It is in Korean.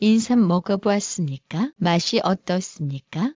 인삼 먹어보았습니까? 맛이 어떻습니까?